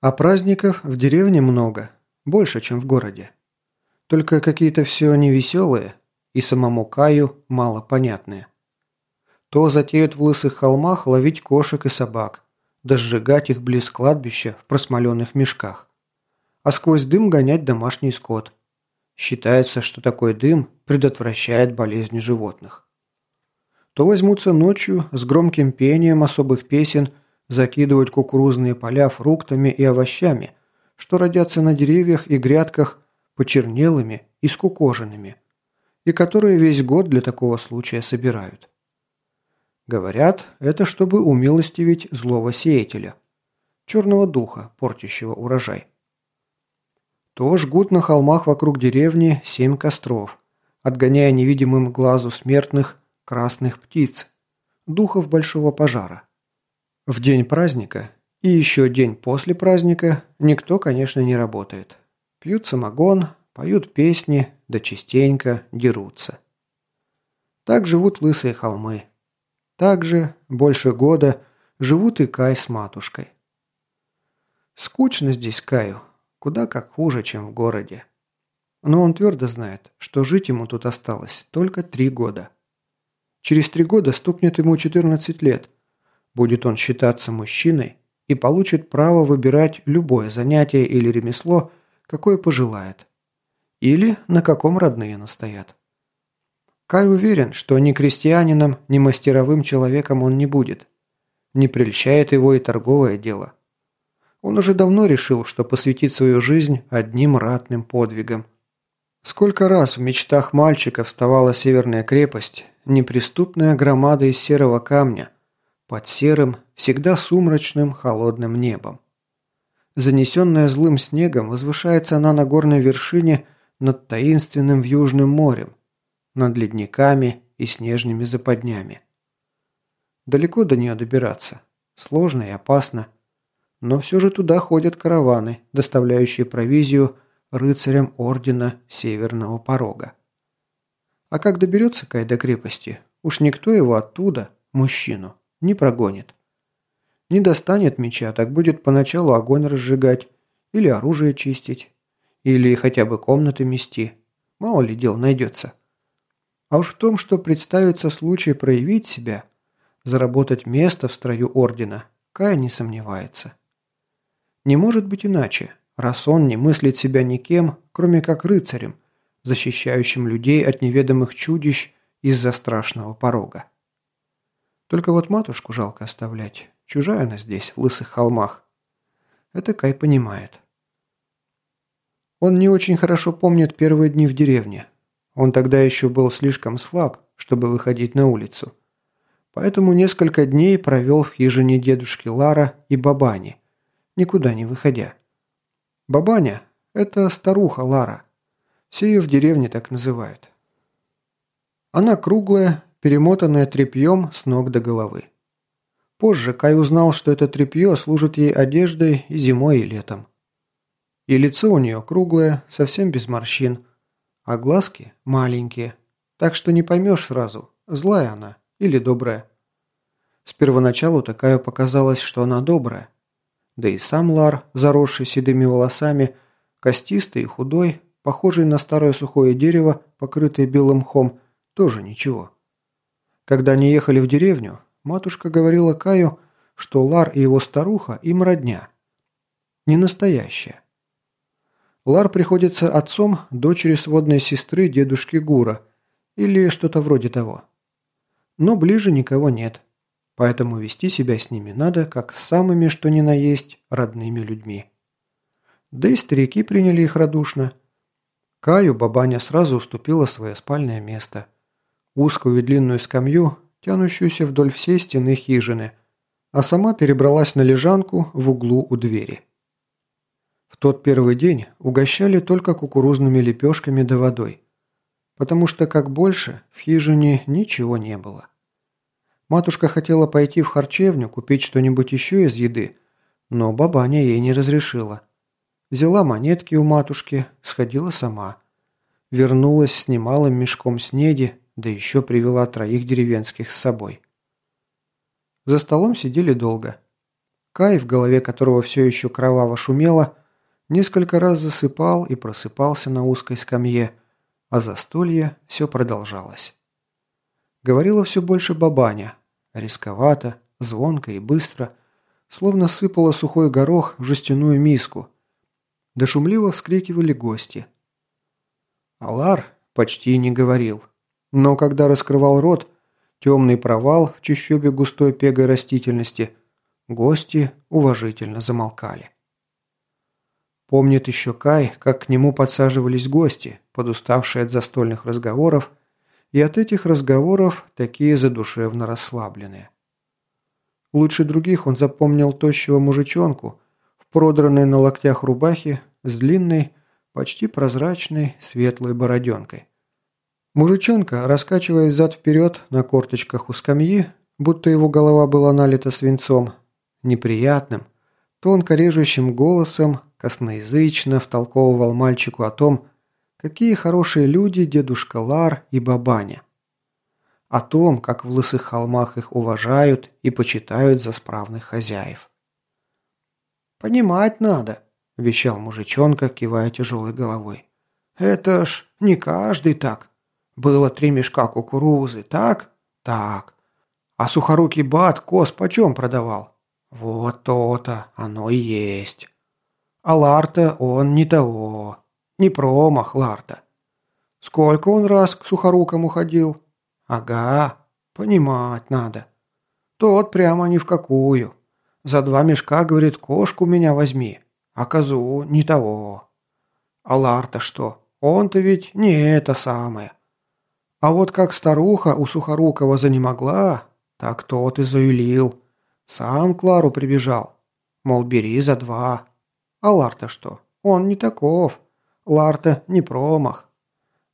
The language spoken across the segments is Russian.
А праздников в деревне много, больше, чем в городе. Только какие-то все невеселые и самому Каю мало понятные. То затеют в лысых холмах ловить кошек и собак, да сжигать их близ кладбища в просмоленных мешках, а сквозь дым гонять домашний скот. Считается, что такой дым предотвращает болезни животных. То возьмутся ночью с громким пением особых песен закидывать кукурузные поля фруктами и овощами, что родятся на деревьях и грядках почернелыми и скукоженными, и которые весь год для такого случая собирают. Говорят, это чтобы умилостивить злого сеятеля, черного духа, портящего урожай то жгут на холмах вокруг деревни семь костров, отгоняя невидимым глазу смертных красных птиц, духов большого пожара. В день праздника и еще день после праздника никто, конечно, не работает. Пьют самогон, поют песни, да частенько дерутся. Так живут лысые холмы. Так же, больше года, живут и Кай с матушкой. Скучно здесь Каю, Куда как хуже, чем в городе. Но он твердо знает, что жить ему тут осталось только три года. Через три года стукнет ему 14 лет. Будет он считаться мужчиной и получит право выбирать любое занятие или ремесло, какое пожелает. Или на каком родные настоят. Кай уверен, что ни крестьянином, ни мастеровым человеком он не будет. Не прельщает его и торговое дело. Он уже давно решил, что посвятит свою жизнь одним ратным подвигам. Сколько раз в мечтах мальчика вставала северная крепость, неприступная громада из серого камня, под серым, всегда сумрачным, холодным небом. Занесенная злым снегом, возвышается она на горной вершине над таинственным Южным морем, над ледниками и снежными западнями. Далеко до нее добираться. Сложно и опасно. Но все же туда ходят караваны, доставляющие провизию рыцарям Ордена Северного Порога. А как доберется Кай до крепости, уж никто его оттуда, мужчину, не прогонит. Не достанет меча, так будет поначалу огонь разжигать, или оружие чистить, или хотя бы комнаты мести. Мало ли дел найдется. А уж в том, что представится случай проявить себя, заработать место в строю Ордена, Кай не сомневается. Не может быть иначе, раз он не мыслит себя никем, кроме как рыцарем, защищающим людей от неведомых чудищ из-за страшного порога. Только вот матушку жалко оставлять. Чужая она здесь, в лысых холмах. Это Кай понимает. Он не очень хорошо помнит первые дни в деревне. Он тогда еще был слишком слаб, чтобы выходить на улицу. Поэтому несколько дней провел в хижине дедушки Лара и Бабани – никуда не выходя. Бабаня – это старуха Лара. Все ее в деревне так называют. Она круглая, перемотанная тряпьем с ног до головы. Позже Кай узнал, что это тряпье служит ей одеждой и зимой, и летом. И лицо у нее круглое, совсем без морщин, а глазки маленькие, так что не поймешь сразу, злая она или добрая. С первоначалу такая показалось, что она добрая, да и сам Лар, заросший седыми волосами, костистый и худой, похожий на старое сухое дерево, покрытое белым мхом, тоже ничего. Когда они ехали в деревню, матушка говорила Каю, что Лар и его старуха им родня. Не настоящая. Лар приходится отцом дочери сводной сестры дедушки Гура или что-то вроде того. Но ближе никого нет поэтому вести себя с ними надо, как с самыми, что ни на есть, родными людьми. Да и старики приняли их радушно. Каю бабаня сразу уступила свое спальное место. Узкую и длинную скамью, тянущуюся вдоль всей стены хижины, а сама перебралась на лежанку в углу у двери. В тот первый день угощали только кукурузными лепешками да водой, потому что, как больше, в хижине ничего не было. Матушка хотела пойти в харчевню, купить что-нибудь еще из еды, но бабаня ей не разрешила. Взяла монетки у матушки, сходила сама. Вернулась с немалым мешком снеди, да еще привела троих деревенских с собой. За столом сидели долго. Кай, в голове которого все еще кроваво шумело, несколько раз засыпал и просыпался на узкой скамье, а застолье все продолжалось. Говорила все больше бабаня, рисковато, звонко и быстро, словно сыпала сухой горох в жестяную миску. Да шумливо вскрикивали гости. Алар почти не говорил, но когда раскрывал рот, темный провал в чащобе густой пегой растительности, гости уважительно замолкали. Помнит еще Кай, как к нему подсаживались гости, подуставшие от застольных разговоров, и от этих разговоров такие задушевно расслабленные. Лучше других он запомнил тощего мужичонку в продранной на локтях рубахе с длинной, почти прозрачной, светлой бороденкой. Мужичонка, раскачиваясь зад-вперед на корточках у скамьи, будто его голова была налита свинцом, неприятным, тонко режущим голосом, косноязычно втолковывал мальчику о том, какие хорошие люди дедушка Лар и бабаня о том, как в лысых холмах их уважают и почитают за справных хозяев. «Понимать надо», – вещал мужичонка, кивая тяжелой головой. «Это ж не каждый так. Было три мешка кукурузы, так? Так. А сухорукий бат коз почем продавал? Вот то-то, оно и есть. А Ларта он не того. Не промах Ларта. Сколько он раз к сухорукому ходил? «Ага, понимать надо. Тот прямо ни в какую. За два мешка, говорит, кошку меня возьми, а козу не того. А Лар-то что? Он-то ведь не это самое. А вот как старуха у Сухорукова занемогла, так тот и заюлил. Сам Клару прибежал. Мол, бери за два. А Лар-то что? Он не таков. Лар-то не промах.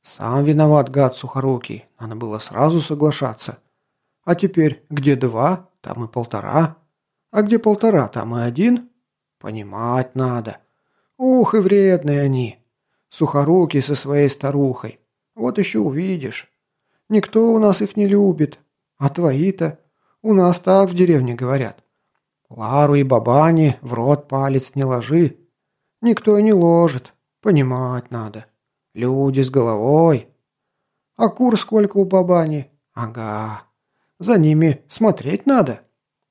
Сам виноват, гад сухорукий. Надо было сразу соглашаться. А теперь, где два, там и полтора. А где полтора, там и один. Понимать надо. Ух, и вредные они. Сухорукий со своей старухой. Вот еще увидишь. Никто у нас их не любит. А твои-то? У нас так в деревне говорят. Лару и бабани в рот палец не ложи. Никто не ложит. Понимать надо. Люди с головой. А кур сколько у бабани? Ага. За ними смотреть надо.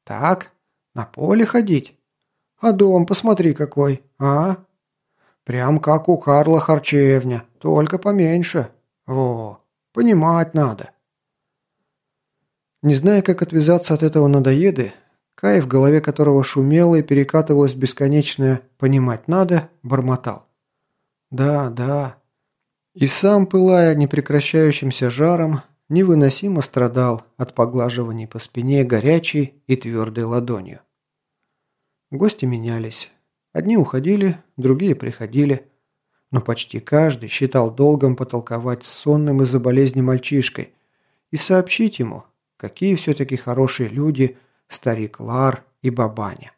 Так, на поле ходить. А дом посмотри какой, а? Прям как у Карла харчевня, только поменьше. Во, понимать надо. Не зная, как отвязаться от этого надоеды, Кай, в голове которого шумело и перекатывалось бесконечное «понимать надо», бормотал. «Да, да, и сам, пылая непрекращающимся жаром, невыносимо страдал от поглаживаний по спине горячей и твердой ладонью. Гости менялись. Одни уходили, другие приходили. Но почти каждый считал долгом потолковать с сонным из-за болезни мальчишкой и сообщить ему, какие все-таки хорошие люди старик Лар и бабаня.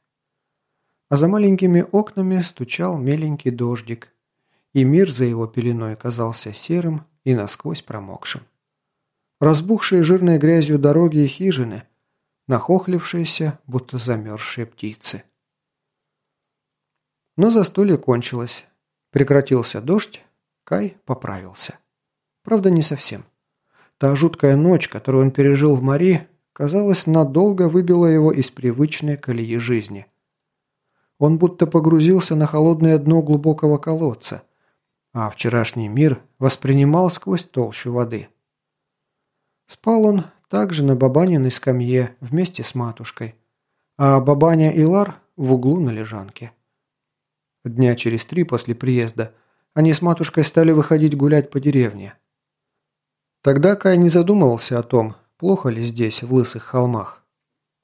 А за маленькими окнами стучал меленький дождик, и мир за его пеленой казался серым и насквозь промокшим. Разбухшие жирной грязью дороги и хижины, нахохлившиеся, будто замерзшие птицы. Но застолье кончилось. Прекратился дождь, Кай поправился. Правда, не совсем. Та жуткая ночь, которую он пережил в море, казалось, надолго выбила его из привычной колеи жизни. Он будто погрузился на холодное дно глубокого колодца – а вчерашний мир воспринимал сквозь толщу воды. Спал он также на бабаниной скамье вместе с матушкой, а бабаня и Лар в углу на лежанке. Дня через три после приезда они с матушкой стали выходить гулять по деревне. Тогда Кай не задумывался о том, плохо ли здесь, в лысых холмах.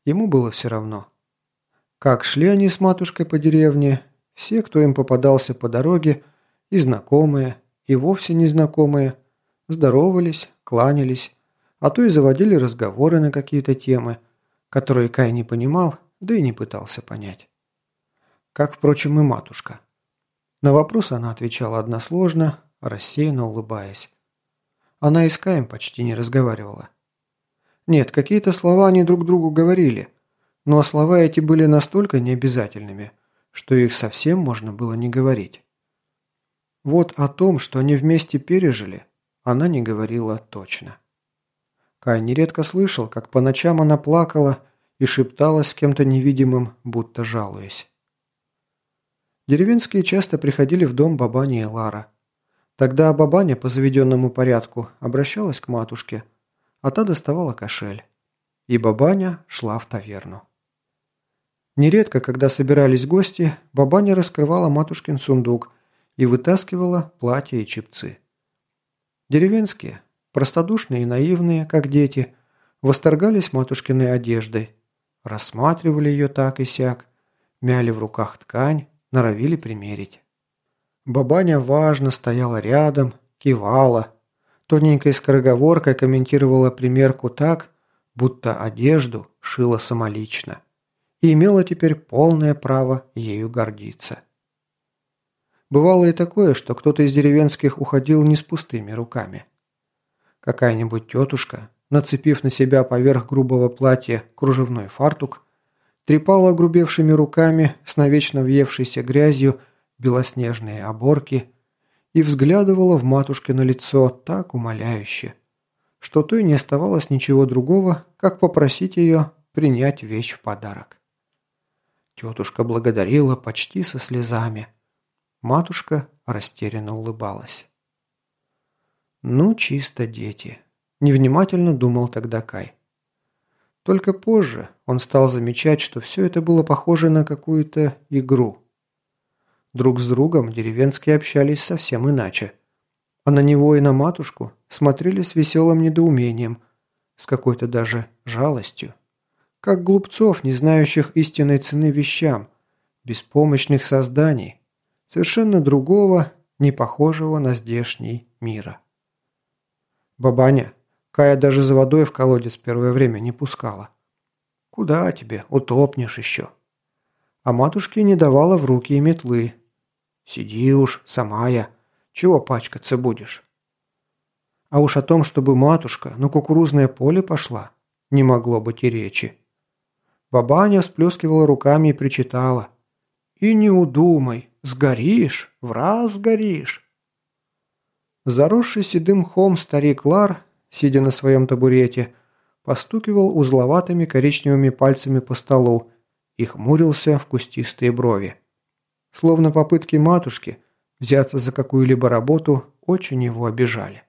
Ему было все равно. Как шли они с матушкой по деревне, все, кто им попадался по дороге, и знакомые, и вовсе незнакомые, здоровались, кланялись, а то и заводили разговоры на какие-то темы, которые Кай не понимал, да и не пытался понять. Как, впрочем, и матушка. На вопрос она отвечала односложно, рассеянно улыбаясь. Она и с Каем почти не разговаривала. Нет, какие-то слова они друг другу говорили, Но слова эти были настолько необязательными, что их совсем можно было не говорить. Вот о том, что они вместе пережили, она не говорила точно. Кай нередко слышал, как по ночам она плакала и шепталась с кем-то невидимым, будто жалуясь. Деревенские часто приходили в дом Бабани и Лара. Тогда Бабаня по заведенному порядку обращалась к матушке, а та доставала кошель. И Бабаня шла в таверну. Нередко, когда собирались гости, Бабаня раскрывала матушкин сундук и вытаскивала платья и чепцы. Деревенские, простодушные и наивные, как дети, восторгались матушкиной одеждой, рассматривали ее так и сяк, мяли в руках ткань, норовили примерить. Бабаня важно стояла рядом, кивала, тоненькой скороговоркой комментировала примерку так, будто одежду шила самолично и имела теперь полное право ею гордиться. Бывало и такое, что кто-то из деревенских уходил не с пустыми руками. Какая-нибудь тетушка, нацепив на себя поверх грубого платья кружевной фартук, трепала огрубевшими руками с навечно въевшейся грязью белоснежные оборки и взглядывала в матушкино лицо так умоляюще, что той не оставалось ничего другого, как попросить ее принять вещь в подарок. Тетушка благодарила почти со слезами. Матушка растерянно улыбалась. «Ну, чисто дети», – невнимательно думал тогда Кай. Только позже он стал замечать, что все это было похоже на какую-то игру. Друг с другом деревенские общались совсем иначе. А на него и на матушку смотрели с веселым недоумением, с какой-то даже жалостью. Как глупцов, не знающих истинной цены вещам, беспомощных созданий, совершенно другого, не похожего на здешний мира. Бабаня, Кая даже за водой в колодец первое время не пускала. Куда тебе, утопнешь еще. А матушке не давала в руки и метлы. Сиди уж, сама я. Чего пачкаться будешь? А уж о том, чтобы матушка на кукурузное поле пошла, не могло быть и речи. Бабаня всплескивала руками и причитала. «И не удумай, сгоришь, в раз сгоришь». Заросший седым мхом старик Лар сидя на своем табурете, постукивал узловатыми коричневыми пальцами по столу и хмурился в кустистые брови. Словно попытки матушки взяться за какую-либо работу очень его обижали.